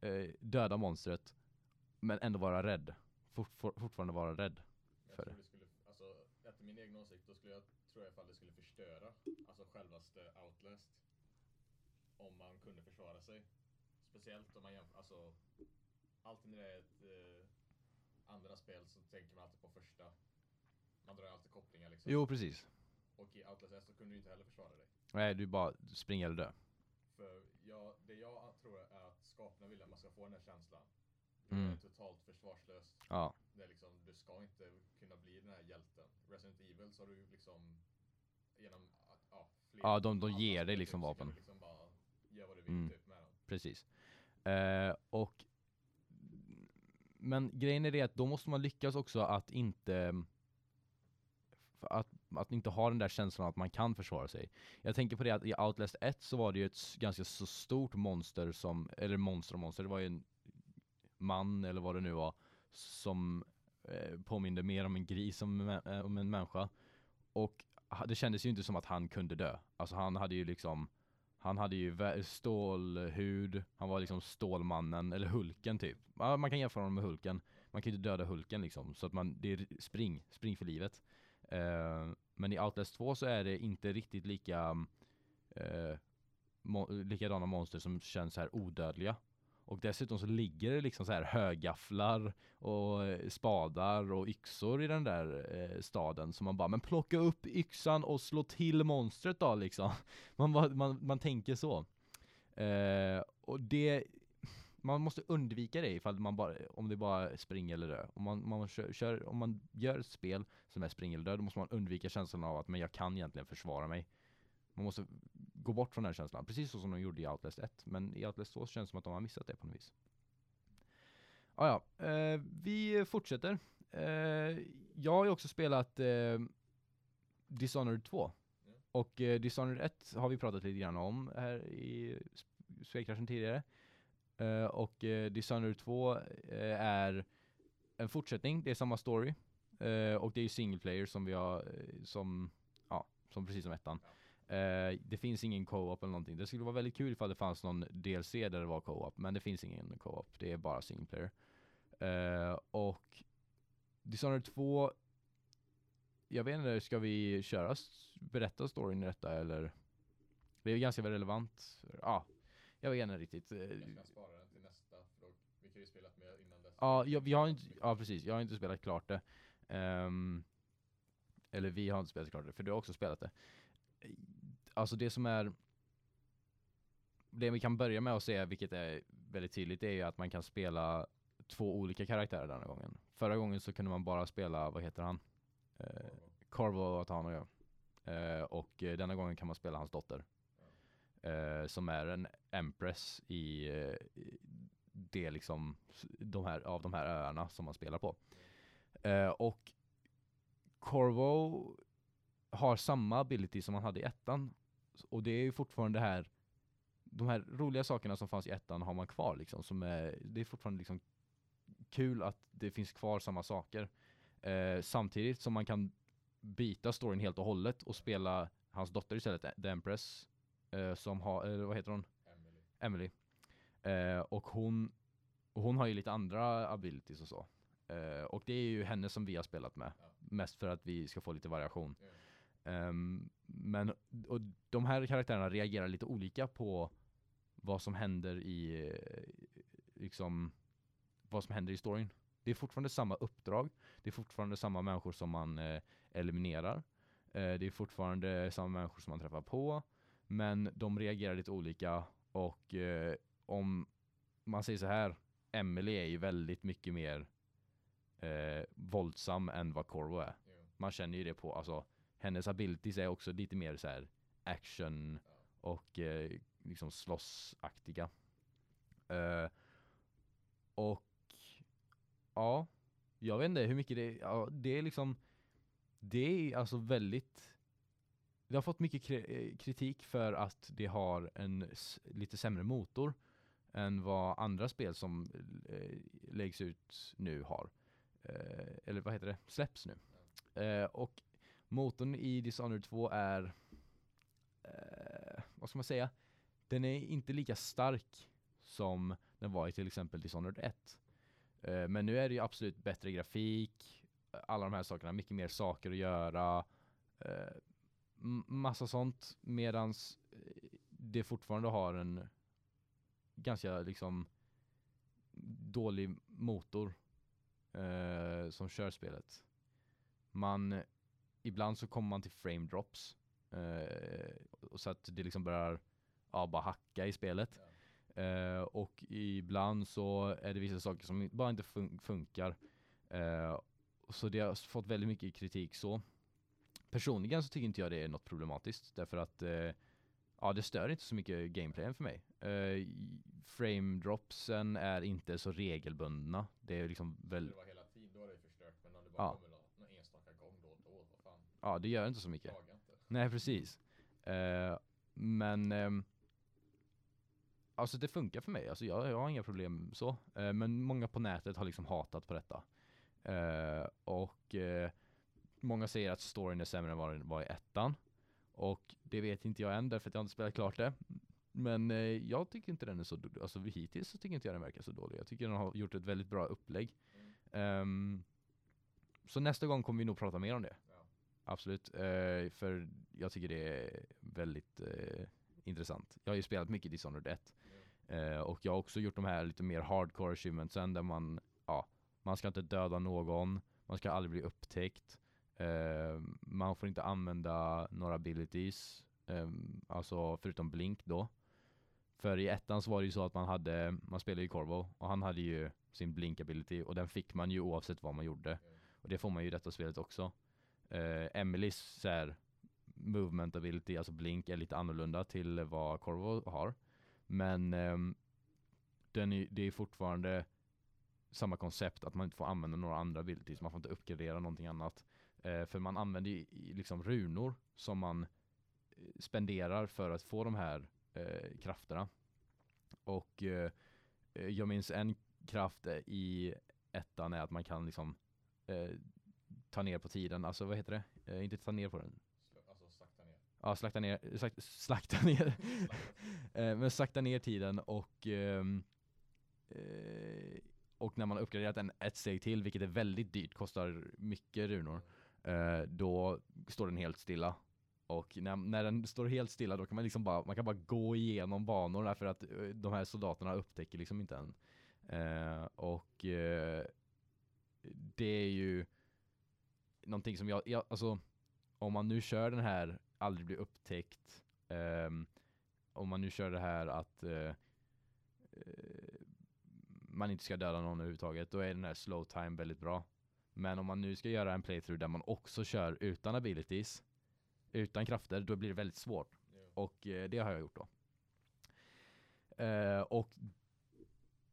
eh, döda monstret men ändå vara rädd. Fort, for, fortfarande vara rädd. Jag för tror det. skulle, alltså efter min egen åsikt, då skulle jag, tror jag ifall det skulle förstöra, alltså självaste Outlast. Om man kunde försvara sig. Speciellt om man jämför, alltså alltid när det är ett eh, andra spel så tänker man alltid på första. Man drar alltid kopplingar liksom. Jo, precis. Och i Outlast 1 så kunde du inte heller försvara dig. Nej, du bara springer eller dö. För jag, det jag tror är att skaparna vill att man ska få den här känslan. Du Mm. är totalt försvarslös. Ja, Det är liksom, du ska inte kunna bli den här hjälten. Resident Evil så har du liksom genom att, ja, fler, Ja, de- de ger dig liksom vapen. Liksom bara göra vad du vill Mm. typ med dem. precis. Eh, och men grejen är det att då måste man lyckas också att inte att, att inte ha den där känslan att man kan försvara sig. Jag tänker på det att i Outlast 1 så var det ju ett ganska så stort monster som, eller monster och monster, det var ju en man eller vad det nu var, som eh, påminde mer om en gris om, eh, om en människa. Och det kändes ju inte som att han kunde dö. Alltså han hade ju liksom han hade ju stålhud, han var liksom Stålmannen, eller Hulken typ. Man kan jämföra honom med Hulken. Man kan ju inte döda Hulken liksom, så att man, det är spring, spring för livet. Uh, men i Outlast 2 så är det inte riktigt lika uh, mo- likadana monster som känns här odödliga. Och dessutom så ligger det liksom så här högafflar och eh, spadar och yxor i den där eh, staden. Så man bara, men plocka upp yxan och slå till monstret då liksom. Man, bara- man, man tänker så. Eh, och det, man måste undvika det ifall man bara, om det bara är spring eller dö. Om man, man kör, kör, om man gör ett spel som är spring eller dö, då måste man undvika känslan av att men jag kan egentligen försvara mig. Man måste gå bort från den här känslan, precis så som de gjorde i Outlast 1. Men i Outlast 2 så känns det som att de har missat det på något vis. Ah, ja, eh, vi fortsätter. Eh, jag har ju också spelat eh, Dishonored 2. Ja. Och eh, Dishonored 1 har vi pratat lite grann om här i Spelkraschen tidigare. Eh, och eh, Dishonored 2 eh, är en fortsättning, det är samma story. Eh, och det är ju single player som vi har, som, ja, som precis som ettan. Eh, det finns ingen co-op eller någonting. Det skulle vara väldigt kul ifall det fanns någon DLC där det var co-op, men det finns ingen co-op. Det är bara single player. Eh, och Dishonored 2, jag vet inte, ska vi köra, berätta storyn i detta eller? Det är ganska relevant. Ja, jag vet inte riktigt. Eh, Jag kan spara den till nästa, för då, vi kan ju spela mer innan dess. Ja, jag, vi har inte, ja precis, jag har inte spelat klart det. Ehm, eller vi har inte spelat klart det, för du har också spelat det. Alltså det som är det vi kan börja med att säga, vilket är väldigt tydligt, är ju att man kan spela två olika karaktärer denna gången. Förra gången så kunde man bara spela, vad heter han? Eh, Corvo Atano ja. Eh, och eh, denna gången kan man spela hans dotter. Eh, som är en Empress i, eh, i det liksom, de här, av de här öarna som man spelar på. Eh, och Corvo har samma ability som han hade i ettan. Och det är ju fortfarande det här, de här roliga sakerna som fanns i ettan har man kvar liksom. Som är, det är fortfarande liksom kul att det finns kvar samma saker. Eh, samtidigt som man kan byta storyn helt och hållet och spela hans dotter istället, The Empress, eh, som har, eller vad heter hon? Emily. Emily. Eh, och hon, hon har ju lite andra abilities och så. Eh, och det är ju henne som vi har spelat med. Ja. Mest för att vi ska få lite variation. Ja. Ehm, men och de här karaktärerna reagerar lite olika på vad som händer i liksom vad som händer i storyn. Det är fortfarande samma uppdrag. Det är fortfarande samma människor som man eh, eliminerar. Eh, det är fortfarande samma människor som man träffar på. Men de reagerar lite olika och eh, om man säger så här, Emily är ju väldigt mycket mer eh, våldsam än vad Corvo är. Man känner ju det på, alltså hennes abilities är också lite mer så här action och eh, liksom slåssaktiga. Eh, och ja, jag vet inte hur mycket det är, ja, det är liksom, det är alltså väldigt det har fått mycket eh, kritik för att det har en lite sämre motor än vad andra spel som eh, läggs ut nu har. Eh, eller vad heter det? Släpps nu. Eh, och motorn i Dishonored 2 är, eh, vad ska man säga? Den är inte lika stark som den var i till exempel Dishonored 1. Eh, men nu är det ju absolut bättre grafik, alla de här sakerna, mycket mer saker att göra, eh, massa sånt, medans eh, det fortfarande har en ganska liksom dålig motor eh, som kör spelet. Man, ibland så kommer man till frame drops, eh, och så att det liksom börjar ja, bara hacka i spelet. Eh, och ibland så är det vissa saker som bara inte fun- funkar. Eh, så det har fått väldigt mycket kritik så. Personligen så tycker inte jag det är något problematiskt därför att eh, ja, det stör inte så mycket gameplayen för mig. Eh, frame dropsen är inte så regelbundna. Det är liksom väl, Det var hela tiden, då är det förstört. Men om det bara Ja. kommer nå- någon enstaka gång då och då, vad fan, ja det gör inte så mycket. inte. Nej precis. Eh, men ehm, Alltså det funkar för mig, alltså jag, jag har inga problem så. Eh, men många på nätet har liksom hatat på detta. Eh, och många säger att storyn är sämre än vad den var i ettan. Och det vet inte jag än därför att jag inte spelat klart det. Men jag tycker inte den är så dålig, alltså hittills så tycker inte jag den verkar så dålig. Jag tycker den har gjort ett väldigt bra upplägg. Ehm, så nästa gång kommer vi nog prata mer om det. Absolut, eh, för jag tycker det är väldigt eh, intressant. Jag har ju spelat mycket Dishonored 1 eh, och jag har också gjort de här lite mer hardcore achievementsen där man, ja, man ska inte döda någon, man ska aldrig bli upptäckt, man får inte använda några abilities, eh, alltså förutom blink då. För i ettan så var det ju så att man hade, man spelade ju Corvo och han hade ju sin blink ability och den fick man ju oavsett vad man gjorde. Och det får man ju i detta spelet också. Eh, Emelies så här, movement ability, alltså blink, är lite annorlunda till vad Corvo har. Men eh, den är, det är fortfarande samma koncept att man inte får använda några andra abilities, man får inte uppgradera någonting annat. Eh, för man använder ju liksom runor som man eh, spenderar för att få de här eh, krafterna. Och eh, jag minns en kraft i ettan är att man kan liksom eh, ta ner på tiden, alltså vad heter det? Eh, inte ta ner på den. Alltså sakta ner. Ja, slakta ner, slak, slakta ner. eh, men sakta ner tiden och ehm, eh, och när man har uppgraderat en ett steg till, vilket är väldigt dyrt, kostar mycket runor, eh, då står den helt stilla. Och när, när den står helt stilla då kan man liksom bara, man kan bara gå igenom banorna för att eh, de här soldaterna upptäcker liksom inte. Eh, och det är ju någonting som jag, jag, alltså om man nu kör den här aldrig bli upptäckt, ehm, om man nu kör det här att eh, man inte ska döda någon överhuvudtaget, då är den här slow time väldigt bra. Men om man nu ska göra en playthrough där man också kör utan abilities, utan krafter, då blir det väldigt svårt. Jo. Och eh, det har jag gjort då. Eh, och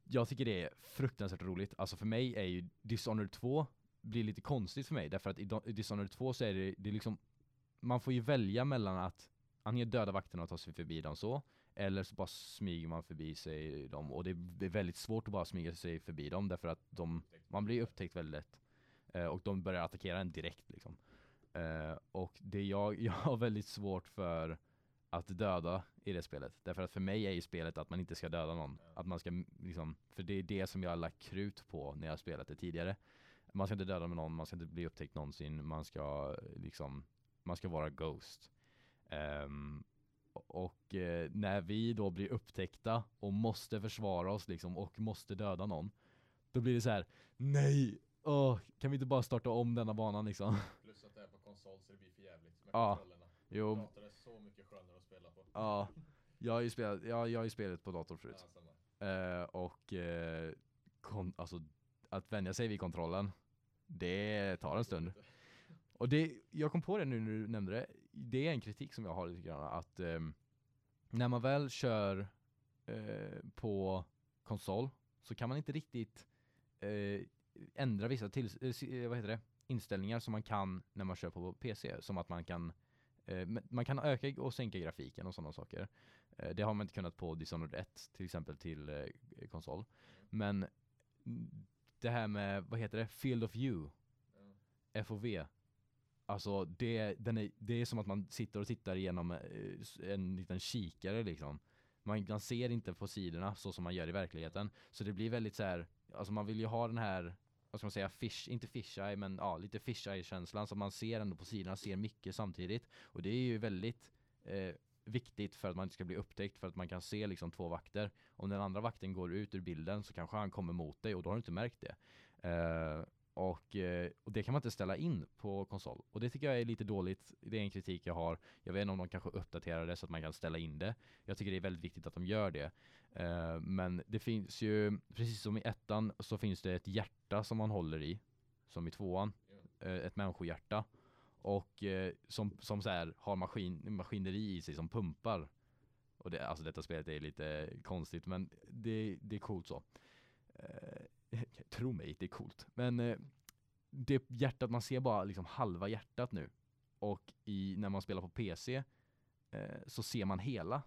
jag tycker det är fruktansvärt roligt. Alltså för mig är ju Dishonored 2 blir lite konstigt för mig därför att i Dishonored 2 så är det, det är liksom man får ju välja mellan att antingen döda vakterna och ta sig förbi dem så eller så bara smyger man förbi sig dem och det är, väldigt svårt att bara smyga sig förbi dem därför att de, man blir upptäckt väldigt lätt. Eh, och de börjar attackera en direkt liksom. Eh, och det jag, jag har väldigt svårt för att döda i det spelet. Därför att för mig är ju spelet att man inte ska döda någon. Att man ska liksom, för det är det som jag har lagt krut på när jag har spelat det tidigare. Man ska inte döda med någon, man ska inte bli upptäckt någonsin, man ska liksom, man ska vara Ghost. Um, och eh, när vi då blir upptäckta och måste försvara oss liksom och måste döda någon, då blir det så här: nej, åh, kan vi inte bara starta om denna banan liksom? Plus att det är på konsol så det blir för jävligt med Ja. kontrollerna. Jo, Dator är så mycket skönare att spela på. ja, jag har ju spelat, ja, jag har ju spelat på dator förut. Ja. Eh, och eh, kon- alltså, att vänja sig vid kontrollen, det tar en stund. Och det, jag kom på det nu när du nämnde det, det är en kritik som jag har lite grann, att eh, när man väl kör eh, på konsol så kan man inte riktigt eh, ändra vissa till, eh, vad heter det? inställningar som man kan när man kör på PC. Som att man kan, eh, man kan öka och sänka grafiken och sådana saker. Eh, det har man inte kunnat på Dishonored 1 till exempel till eh, konsol. Men det här med, vad heter det? Field of view. Ja. FOV. Alltså det, den är, det är som att man sitter och tittar igenom eh, en liten kikare liksom. Man, man ser inte på sidorna så som man gör i verkligheten. Så det blir väldigt så här, alltså man vill ju ha den här, vad ska man säga, fish, inte fisheye men ja, lite fisheye känslan så man ser ändå på sidorna, ser mycket samtidigt. Och det är ju väldigt eh, viktigt för att man inte ska bli upptäckt för att man kan se liksom två vakter. Om den andra vakten går ut ur bilden så kanske han kommer mot dig och då har du inte märkt det. Eh, och, eh, och det kan man inte ställa in på konsol. Och det tycker jag är lite dåligt. Det är en kritik jag har. Jag vet inte om de kanske uppdaterar det så att man kan ställa in det. Jag tycker det är väldigt viktigt att de gör det. Eh, men det finns ju, precis som i ettan, så finns det ett hjärta som man håller i. Som i tvåan. Eh, ett människohjärta. Och eh, som, som så här, har maskin, maskineri i sig som pumpar. Och det, alltså detta spelet är lite konstigt men det, det är coolt så. Eh, tro mig, det är coolt. Men eh, det hjärtat, man ser bara liksom halva hjärtat nu. Och i, när man spelar på PC eh, så ser man hela.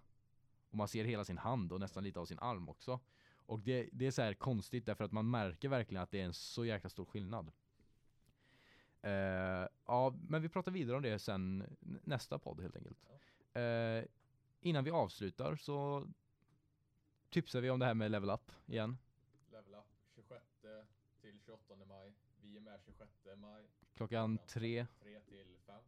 Och man ser hela sin hand och nästan lite av sin arm också. Och det, det är så här konstigt därför att man märker verkligen att det är en så jäkla stor skillnad. Eh, ja, men vi pratar vidare om det sen nästa podd helt enkelt. Eh, innan vi avslutar så tipsar vi om det här med level up igen. Level up 26 till 28 maj. Vi är med 26 maj. Klockan tre. 3 till 5.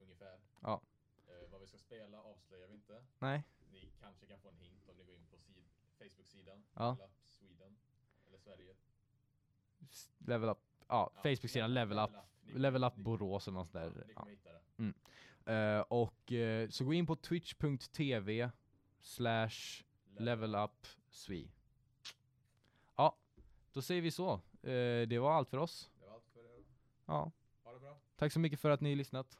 Ungefär. Ja. Eh, vad vi ska spela avslöjar vi inte. Nej. Ni kanske kan få en hint om ni går in på sid- Facebook-sidan. Ja. Level Up Sweden. Eller Sverige. Level up. Ja, Facebook-sidan level up. Level up Borås eller något där. Ja. det. Eh, och eh, så gå in på twitch.tv slash level up swe. Ja, då säger vi så. Eh, det var allt för oss. Det var allt för er. Ja, Ha det bra. tack så mycket för att ni lyssnat.